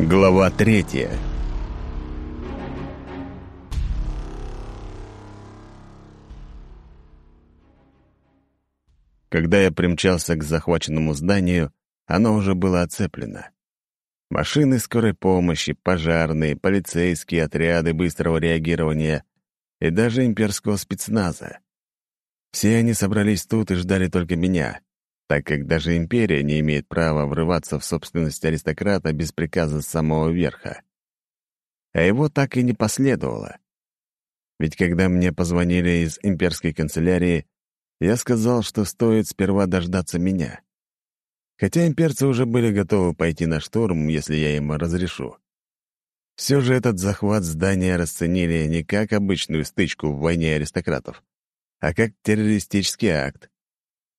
Глава третья Когда я примчался к захваченному зданию, оно уже было оцеплено. Машины скорой помощи, пожарные, полицейские отряды быстрого реагирования и даже имперского спецназа. Все они собрались тут и ждали только меня так как даже империя не имеет права врываться в собственность аристократа без приказа самого верха. А его так и не последовало. Ведь когда мне позвонили из имперской канцелярии, я сказал, что стоит сперва дождаться меня. Хотя имперцы уже были готовы пойти на штурм, если я им разрешу. Все же этот захват здания расценили не как обычную стычку в войне аристократов, а как террористический акт.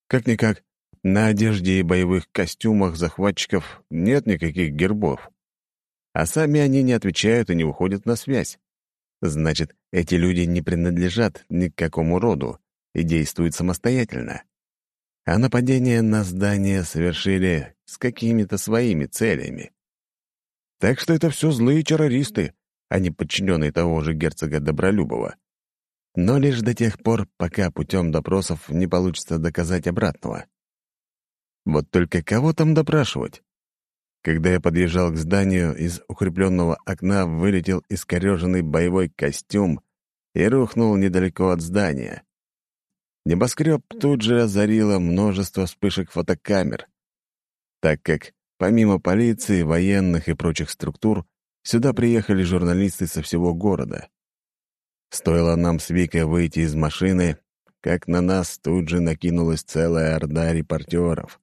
Как-никак, на одежде и боевых костюмах захватчиков нет никаких гербов. А сами они не отвечают и не уходят на связь. Значит, эти люди не принадлежат ни к какому роду и действуют самостоятельно. А нападение на здание совершили с какими-то своими целями. Так что это все злые террористы, а не подчиненные того же герцога Добролюбова. Но лишь до тех пор, пока путем допросов не получится доказать обратного. Вот только кого там допрашивать? Когда я подъезжал к зданию, из укрепленного окна вылетел искореженный боевой костюм и рухнул недалеко от здания. Небоскреб тут же озарило множество вспышек фотокамер, так как помимо полиции, военных и прочих структур, сюда приехали журналисты со всего города. Стоило нам с Викой выйти из машины, как на нас тут же накинулась целая орда репортеров.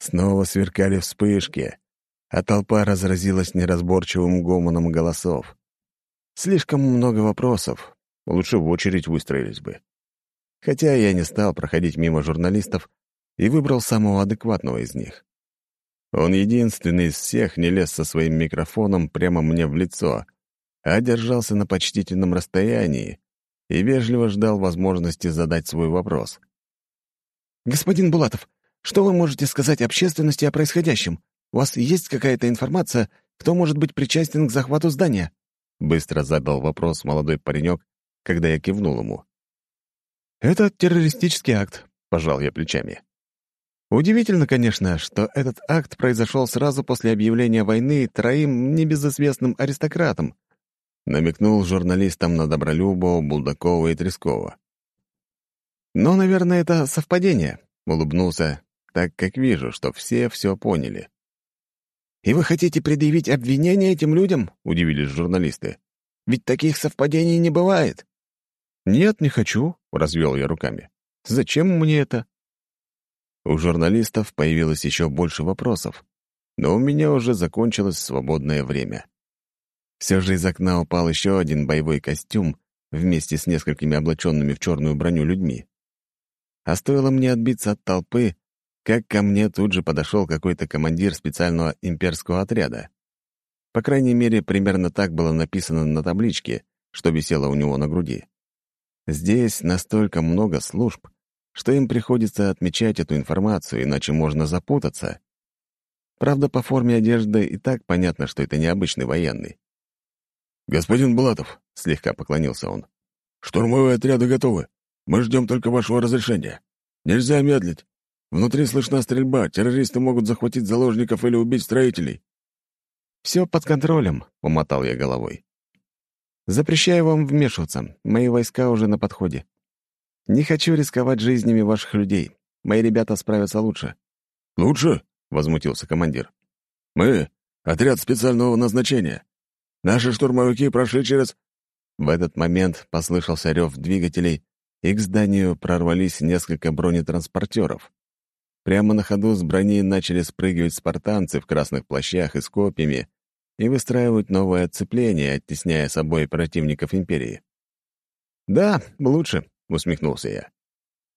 Снова сверкали вспышки, а толпа разразилась неразборчивым гомоном голосов. Слишком много вопросов, лучше в очередь выстроились бы. Хотя я не стал проходить мимо журналистов и выбрал самого адекватного из них. Он единственный из всех не лез со своим микрофоном прямо мне в лицо, а держался на почтительном расстоянии и вежливо ждал возможности задать свой вопрос. «Господин Булатов, что вы можете сказать общественности о происходящем? У вас есть какая-то информация, кто может быть причастен к захвату здания?» Быстро задал вопрос молодой паренек, когда я кивнул ему. «Это террористический акт», — пожал я плечами. Удивительно, конечно, что этот акт произошел сразу после объявления войны троим небезызвестным аристократам, намекнул журналистам на Добролюбова, Булдакова и Трескова. «Но, наверное, это совпадение», — улыбнулся, так как вижу, что все все поняли. «И вы хотите предъявить обвинение этим людям?» — удивились журналисты. «Ведь таких совпадений не бывает». «Нет, не хочу», — развел я руками. «Зачем мне это?» У журналистов появилось еще больше вопросов, но у меня уже закончилось свободное время. Все же из окна упал еще один боевой костюм вместе с несколькими облаченными в черную броню людьми. А стоило мне отбиться от толпы, как ко мне тут же подошел какой-то командир специального имперского отряда. По крайней мере, примерно так было написано на табличке, что висело у него на груди. Здесь настолько много служб, что им приходится отмечать эту информацию, иначе можно запутаться. Правда, по форме одежды и так понятно, что это необычный военный. «Господин Булатов», — слегка поклонился он, — «штурмовые отряды готовы. Мы ждем только вашего разрешения. Нельзя медлить. Внутри слышна стрельба, террористы могут захватить заложников или убить строителей». «Все под контролем», — умотал я головой. «Запрещаю вам вмешиваться. Мои войска уже на подходе. Не хочу рисковать жизнями ваших людей. Мои ребята справятся лучше». «Лучше?» — возмутился командир. «Мы — отряд специального назначения. Наши штурмовики прошли через...» В этот момент послышался рев двигателей, и к зданию прорвались несколько бронетранспортеров. Прямо на ходу с брони начали спрыгивать спартанцы в красных плащах и с копьями и выстраивать новое отцепление, оттесняя собой противников империи. «Да, лучше», — усмехнулся я.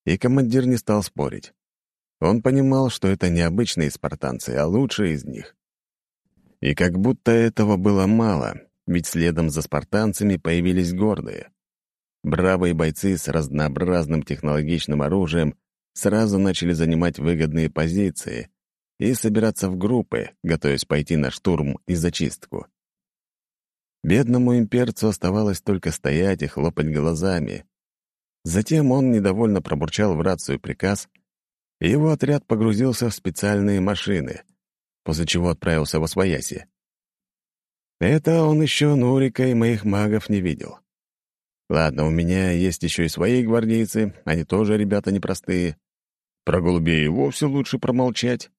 И командир не стал спорить. Он понимал, что это не обычные спартанцы, а лучшие из них. И как будто этого было мало, ведь следом за спартанцами появились гордые. Бравые бойцы с разнообразным технологичным оружием сразу начали занимать выгодные позиции, и собираться в группы, готовясь пойти на штурм и зачистку. Бедному имперцу оставалось только стоять и хлопать глазами. Затем он недовольно пробурчал в рацию приказ, и его отряд погрузился в специальные машины, после чего отправился в Освояси. Это он еще Нурика и моих магов не видел. Ладно, у меня есть еще и свои гвардейцы, они тоже ребята непростые. Про голубей вовсе лучше промолчать.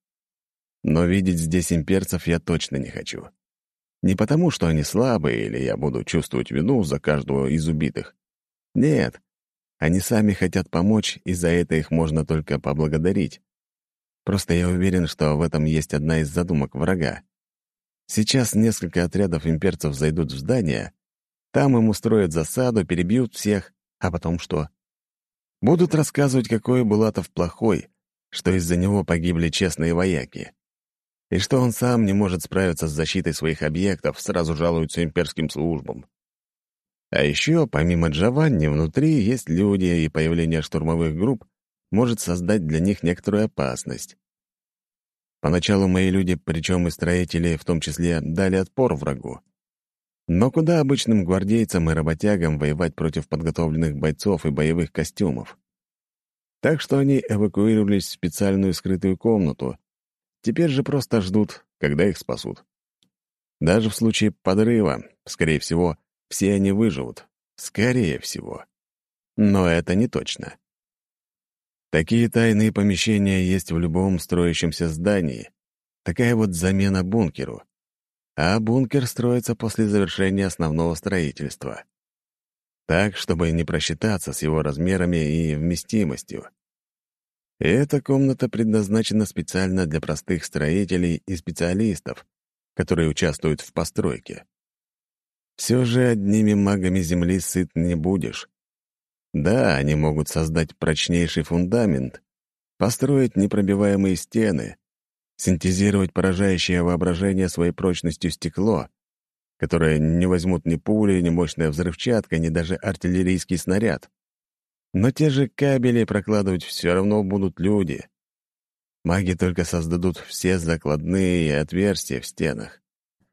Но видеть здесь имперцев я точно не хочу. Не потому, что они слабые, или я буду чувствовать вину за каждого из убитых. Нет, они сами хотят помочь, и за это их можно только поблагодарить. Просто я уверен, что в этом есть одна из задумок врага. Сейчас несколько отрядов имперцев зайдут в здание, там им устроят засаду, перебьют всех, а потом что? Будут рассказывать, какой Булатов плохой, что из-за него погибли честные вояки. И что он сам не может справиться с защитой своих объектов, сразу жалуются имперским службам. А еще, помимо Джованни, внутри есть люди, и появление штурмовых групп может создать для них некоторую опасность. Поначалу мои люди, причем и строители в том числе, дали отпор врагу. Но куда обычным гвардейцам и работягам воевать против подготовленных бойцов и боевых костюмов? Так что они эвакуировались в специальную скрытую комнату. Теперь же просто ждут, когда их спасут. Даже в случае подрыва, скорее всего, все они выживут. Скорее всего. Но это не точно. Такие тайные помещения есть в любом строящемся здании. Такая вот замена бункеру. А бункер строится после завершения основного строительства. Так, чтобы не просчитаться с его размерами и вместимостью. Эта комната предназначена специально для простых строителей и специалистов, которые участвуют в постройке. Все же одними магами Земли сыт не будешь. Да, они могут создать прочнейший фундамент, построить непробиваемые стены, синтезировать поражающее воображение своей прочностью стекло, которое не возьмут ни пули, ни мощная взрывчатка, ни даже артиллерийский снаряд. Но те же кабели прокладывать все равно будут люди. Маги только создадут все закладные отверстия в стенах,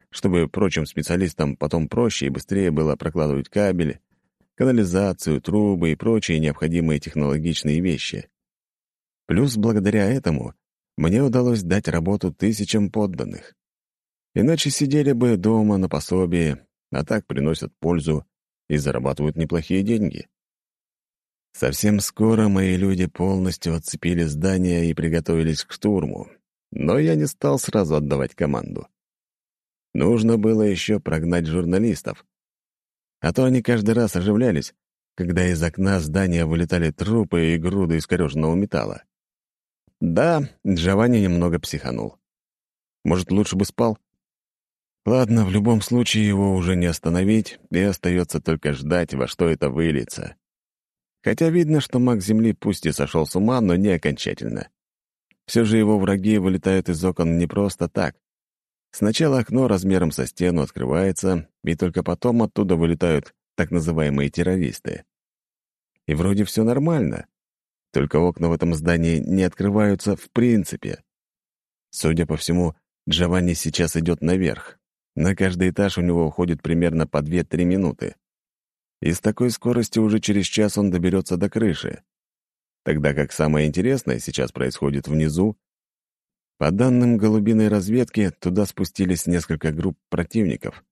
чтобы прочим специалистам потом проще и быстрее было прокладывать кабели, канализацию, трубы и прочие необходимые технологичные вещи. Плюс благодаря этому мне удалось дать работу тысячам подданных. Иначе сидели бы дома на пособии, а так приносят пользу и зарабатывают неплохие деньги. Совсем скоро мои люди полностью отцепили здание и приготовились к штурму, но я не стал сразу отдавать команду. Нужно было еще прогнать журналистов, а то они каждый раз оживлялись, когда из окна здания вылетали трупы и груды искореженного металла. Да, Джованни немного психанул. Может, лучше бы спал? Ладно, в любом случае его уже не остановить, и остается только ждать, во что это выльется. Хотя видно, что маг Земли пусть и сошел с ума, но не окончательно. Все же его враги вылетают из окон не просто так. Сначала окно размером со стену открывается, и только потом оттуда вылетают так называемые террористы. И вроде все нормально, только окна в этом здании не открываются в принципе. Судя по всему, Джованни сейчас идет наверх. На каждый этаж у него уходит примерно по 2-3 минуты. И с такой скоростью уже через час он доберется до крыши. Тогда как самое интересное сейчас происходит внизу, по данным голубиной разведки, туда спустились несколько групп противников,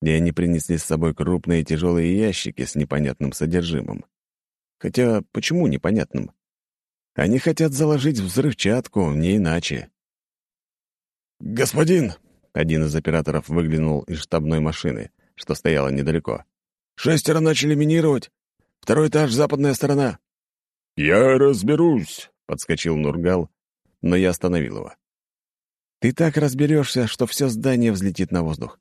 и они принесли с собой крупные тяжелые ящики с непонятным содержимым. Хотя почему непонятным? Они хотят заложить взрывчатку, не иначе. «Господин!» — один из операторов выглянул из штабной машины, что стояла недалеко. «Шестеро начали минировать. Второй этаж, западная сторона». «Я разберусь», — подскочил Нургал, но я остановил его. Ты так разберешься, что все здание взлетит на воздух.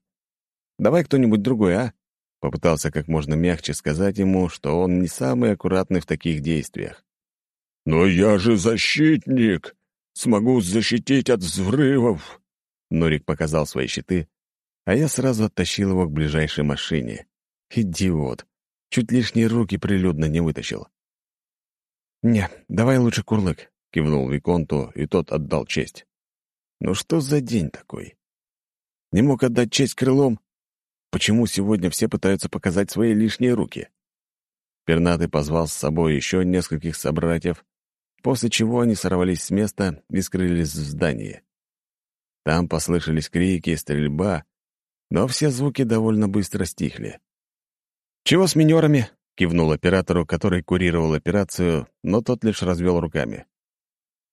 Давай кто-нибудь другой, а?» Попытался как можно мягче сказать ему, что он не самый аккуратный в таких действиях. «Но я же защитник! Смогу защитить от взрывов!» Нурик показал свои щиты, а я сразу оттащил его к ближайшей машине. Идиот! Чуть лишние руки прилюдно не вытащил. «Не, давай лучше курлык», — кивнул Виконту, и тот отдал честь. Ну что за день такой? Не мог отдать честь крылом? Почему сегодня все пытаются показать свои лишние руки? Пернатый позвал с собой еще нескольких собратьев, после чего они сорвались с места и скрылись в здании. Там послышались крики, стрельба, но все звуки довольно быстро стихли. «Чего с минерами?» — кивнул оператору, который курировал операцию, но тот лишь развел руками.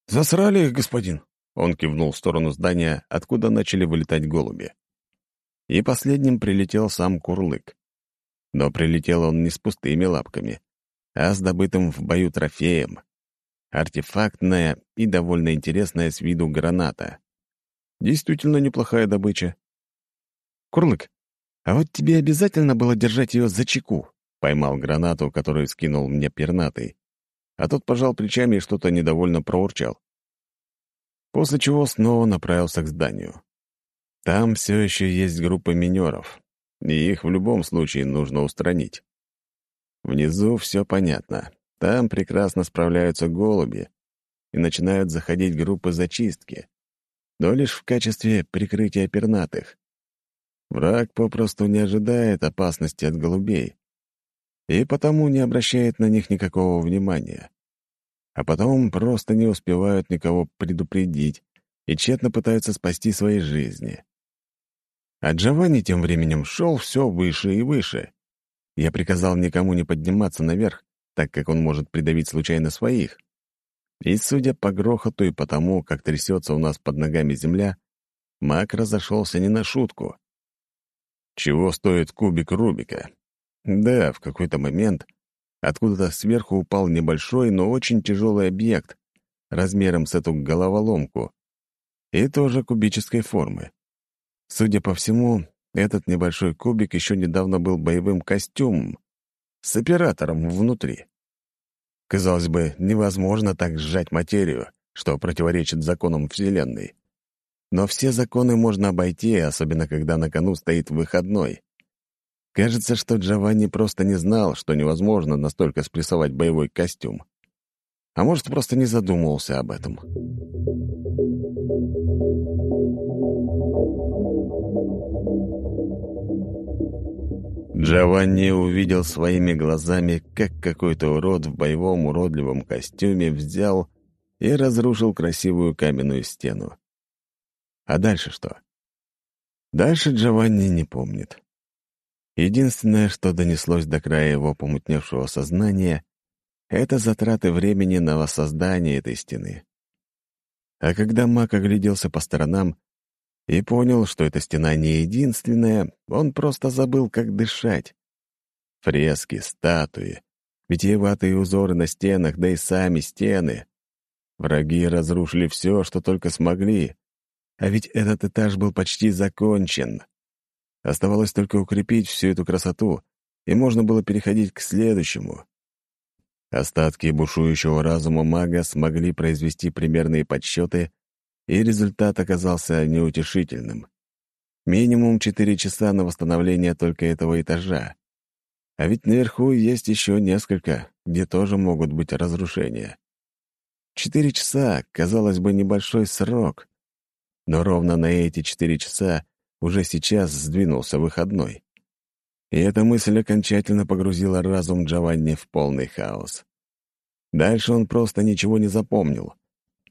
«Засрали их, господин!» — он кивнул в сторону здания, откуда начали вылетать голуби. И последним прилетел сам Курлык. Но прилетел он не с пустыми лапками, а с добытым в бою трофеем. Артефактная и довольно интересная с виду граната. Действительно неплохая добыча. «Курлык, а вот тебе обязательно было держать ее за чеку?» Поймал гранату, которую скинул мне пернатый. А тот пожал плечами и что-то недовольно проурчал. После чего снова направился к зданию. Там все еще есть группа минеров, и их в любом случае нужно устранить. Внизу все понятно. Там прекрасно справляются голуби, и начинают заходить группы зачистки, но лишь в качестве прикрытия пернатых. Враг попросту не ожидает опасности от голубей, и потому не обращает на них никакого внимания. А потом просто не успевают никого предупредить и тщетно пытаются спасти свои жизни. А Джованни тем временем шел все выше и выше. Я приказал никому не подниматься наверх, так как он может придавить случайно своих. И, судя по грохоту и потому, как трясется у нас под ногами земля, маг разошелся не на шутку. Чего стоит кубик Рубика? Да, в какой-то момент откуда-то сверху упал небольшой, но очень тяжелый объект, размером с эту головоломку, и тоже кубической формы. Судя по всему, этот небольшой кубик еще недавно был боевым костюмом с оператором внутри. Казалось бы, невозможно так сжать материю, что противоречит законам Вселенной. Но все законы можно обойти, особенно когда на кону стоит выходной. Кажется, что Джованни просто не знал, что невозможно настолько спрессовать боевой костюм. А может, просто не задумывался об этом. Джованни увидел своими глазами, как какой-то урод в боевом уродливом костюме взял и разрушил красивую каменную стену. А дальше что? Дальше Джованни не помнит. Единственное, что донеслось до края его помутневшего сознания, это затраты времени на воссоздание этой стены. А когда маг огляделся по сторонам, и понял, что эта стена не единственная, он просто забыл, как дышать. Фрески, статуи, витиеватые узоры на стенах, да и сами стены. Враги разрушили все, что только смогли. А ведь этот этаж был почти закончен. Оставалось только укрепить всю эту красоту, и можно было переходить к следующему. Остатки бушующего разума мага смогли произвести примерные подсчеты и результат оказался неутешительным. Минимум четыре часа на восстановление только этого этажа. А ведь наверху есть еще несколько, где тоже могут быть разрушения. Четыре часа, казалось бы, небольшой срок. Но ровно на эти четыре часа уже сейчас сдвинулся выходной. И эта мысль окончательно погрузила разум Джованни в полный хаос. Дальше он просто ничего не запомнил.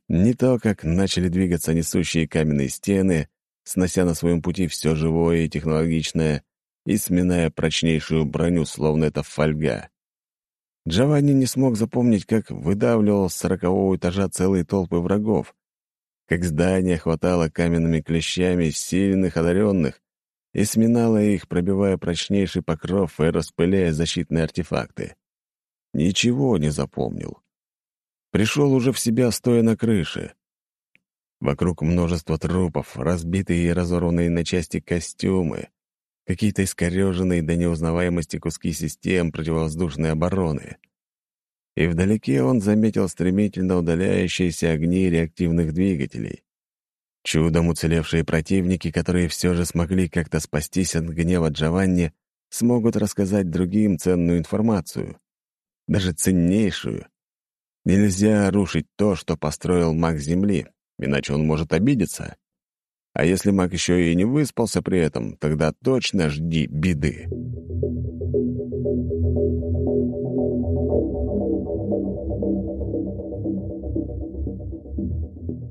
Не то, как начали двигаться несущие каменные стены, снося на своем пути все живое и технологичное и сминая прочнейшую броню, словно это фольга. Джованни не смог запомнить, как выдавливал с сорокового этажа целые толпы врагов, как здание хватало каменными клещами сильных одаренных и сминало их, пробивая прочнейший покров и распыляя защитные артефакты. Ничего не запомнил пришел уже в себя, стоя на крыше. Вокруг множество трупов, разбитые и разорванные на части костюмы, какие-то искореженные до неузнаваемости куски систем противовоздушной обороны. И вдалеке он заметил стремительно удаляющиеся огни реактивных двигателей. Чудом уцелевшие противники, которые все же смогли как-то спастись от гнева Джованни, смогут рассказать другим ценную информацию, даже ценнейшую, Нельзя рушить то, что построил маг Земли, иначе он может обидеться. А если маг еще и не выспался при этом, тогда точно жди беды.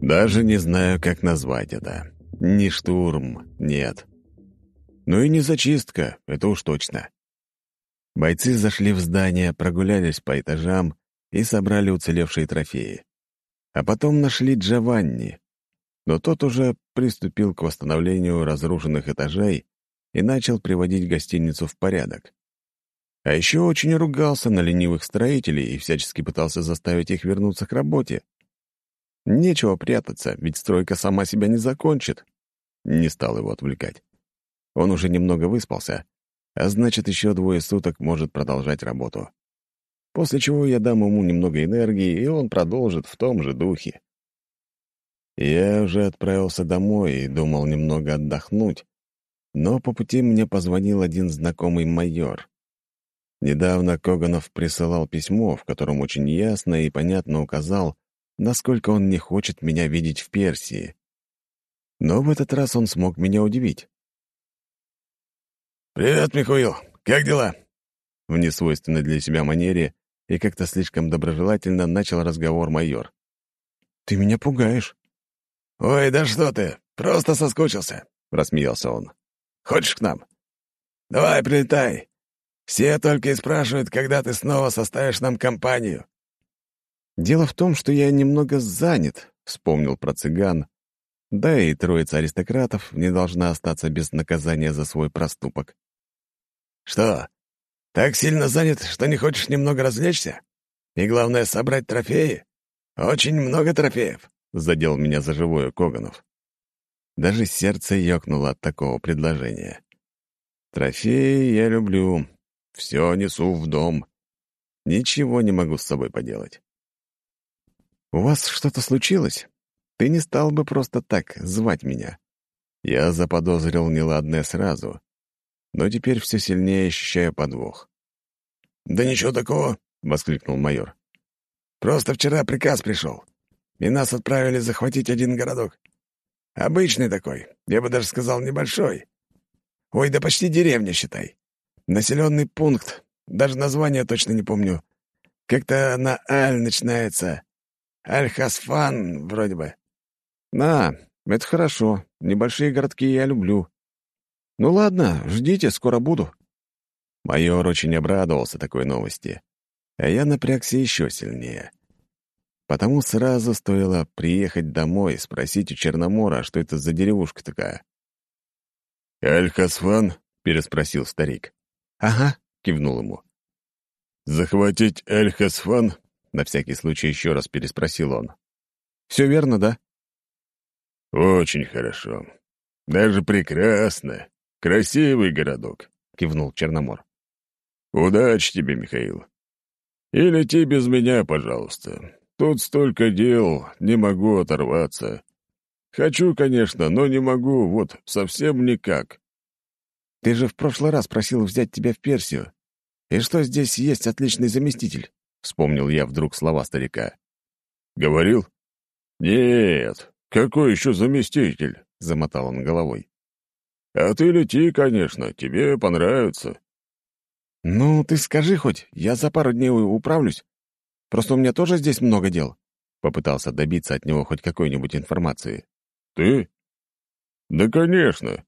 Даже не знаю, как назвать это. Не штурм, нет. Ну и не зачистка, это уж точно. Бойцы зашли в здание, прогулялись по этажам и собрали уцелевшие трофеи. А потом нашли Джованни. Но тот уже приступил к восстановлению разрушенных этажей и начал приводить гостиницу в порядок. А еще очень ругался на ленивых строителей и всячески пытался заставить их вернуться к работе. Нечего прятаться, ведь стройка сама себя не закончит. Не стал его отвлекать. Он уже немного выспался, а значит, еще двое суток может продолжать работу. После чего я дам ему немного энергии, и он продолжит в том же духе. Я уже отправился домой и думал немного отдохнуть, но по пути мне позвонил один знакомый майор. Недавно Коганов присылал письмо, в котором очень ясно и понятно указал, насколько он не хочет меня видеть в Персии. Но в этот раз он смог меня удивить. «Привет, Михаил. Как дела?» В несвойственной для себя манере и как-то слишком доброжелательно начал разговор майор. «Ты меня пугаешь». «Ой, да что ты, просто соскучился», — рассмеялся он. «Хочешь к нам? Давай, прилетай. Все только и спрашивают, когда ты снова составишь нам компанию». «Дело в том, что я немного занят», — вспомнил про цыган. Да и троица аристократов не должна остаться без наказания за свой проступок. «Что, так сильно занят, что не хочешь немного развлечься? И главное, собрать трофеи? Очень много трофеев», — задел меня за живое Коганов. Даже сердце ёкнуло от такого предложения. «Трофеи я люблю. Все несу в дом. Ничего не могу с собой поделать». «У вас что-то случилось? Ты не стал бы просто так звать меня». Я заподозрил неладное сразу, но теперь все сильнее ощущаю подвох. «Да ничего такого», — воскликнул майор. «Просто вчера приказ пришел, и нас отправили захватить один городок. Обычный такой, я бы даже сказал, небольшой. Ой, да почти деревня, считай. Населенный пункт, даже название точно не помню. Как-то на «Аль» начинается. Аль-Хасфан, вроде бы. На, это хорошо. Небольшие городки я люблю. «Ну ладно, ждите, скоро буду». Майор очень обрадовался такой новости, а я напрягся еще сильнее. Потому сразу стоило приехать домой и спросить у Черномора, что это за деревушка такая. «Аль-Хасфан?» — переспросил старик. «Ага», — кивнул ему. «Захватить Аль-Хасфан?» — на всякий случай еще раз переспросил он. «Все верно, да?» «Очень хорошо. Даже прекрасно. Красивый городок», — кивнул Черномор. «Удачи тебе, Михаил. И лети без меня, пожалуйста. Тут столько дел, не могу оторваться. Хочу, конечно, но не могу, вот совсем никак». «Ты же в прошлый раз просил взять тебя в Персию. И что здесь есть отличный заместитель?» — вспомнил я вдруг слова старика. «Говорил?» «Нет, какой еще заместитель?» — замотал он головой. А ты лети, конечно, тебе понравится». «Ну, ты скажи хоть, я за пару дней управлюсь. Просто у меня тоже здесь много дел». Попытался добиться от него хоть какой-нибудь информации. «Ты? Да, конечно.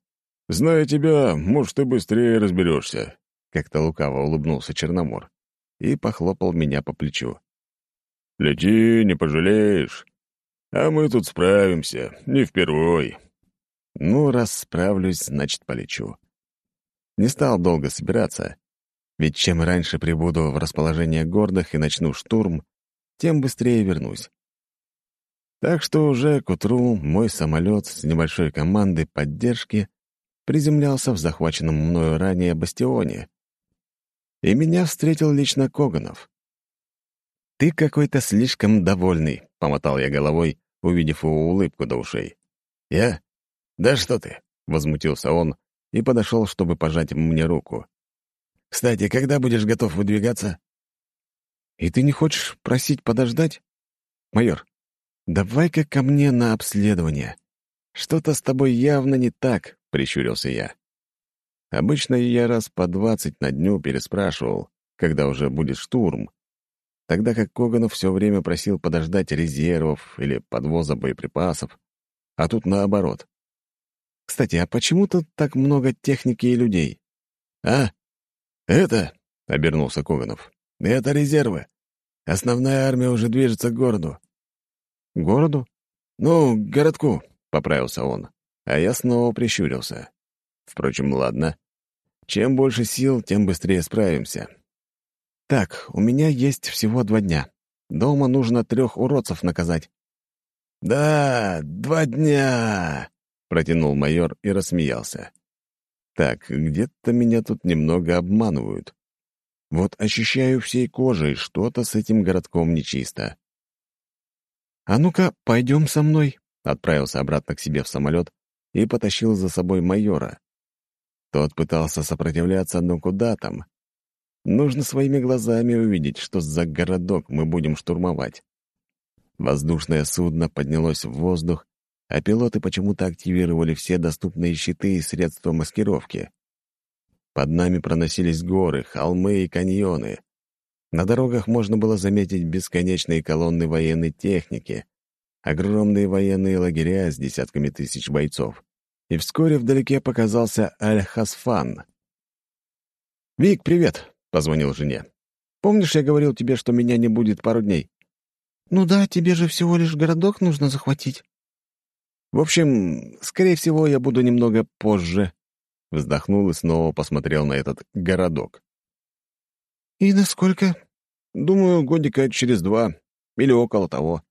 Зная тебя, может, ты быстрее разберешься», — как-то лукаво улыбнулся Черномор и похлопал меня по плечу. «Лети, не пожалеешь. А мы тут справимся, не впервой». Ну, раз справлюсь, значит, полечу. Не стал долго собираться, ведь чем раньше прибуду в расположение гордых и начну штурм, тем быстрее вернусь. Так что уже к утру мой самолет с небольшой командой поддержки приземлялся в захваченном мною ранее бастионе. И меня встретил лично Коганов. «Ты какой-то слишком довольный», — помотал я головой, увидев его улыбку до ушей. «Я? «Да что ты!» — возмутился он и подошел, чтобы пожать мне руку. «Кстати, когда будешь готов выдвигаться?» «И ты не хочешь просить подождать?» «Майор, давай-ка ко мне на обследование. «Что-то с тобой явно не так», — прищурился я. Обычно я раз по двадцать на дню переспрашивал, когда уже будет штурм, тогда как Коганов все время просил подождать резервов или подвоза боеприпасов, а тут наоборот. Кстати, а почему тут так много техники и людей? «А, это...» — обернулся Коганов. «Это резервы. Основная армия уже движется к городу». «К городу?» «Ну, к городку», — поправился он. А я снова прищурился. Впрочем, ладно. Чем больше сил, тем быстрее справимся. Так, у меня есть всего два дня. Дома нужно трех уродцев наказать. «Да, два дня!» — протянул майор и рассмеялся. Так, где-то меня тут немного обманывают. Вот ощущаю всей кожей, что-то с этим городком нечисто. «А ну-ка, пойдем со мной», — отправился обратно к себе в самолет и потащил за собой майора. Тот пытался сопротивляться, но куда там? Нужно своими глазами увидеть, что за городок мы будем штурмовать. Воздушное судно поднялось в воздух, а пилоты почему-то активировали все доступные щиты и средства маскировки. Под нами проносились горы, холмы и каньоны. На дорогах можно было заметить бесконечные колонны военной техники, огромные военные лагеря с десятками тысяч бойцов. И вскоре вдалеке показался Аль-Хасфан. «Вик, привет!» — позвонил жене. «Помнишь, я говорил тебе, что меня не будет пару дней?» «Ну да, тебе же всего лишь городок нужно захватить». В общем, скорее всего, я буду немного позже. Вздохнул и снова посмотрел на этот городок. «И насколько?» «Думаю, годика через два или около того».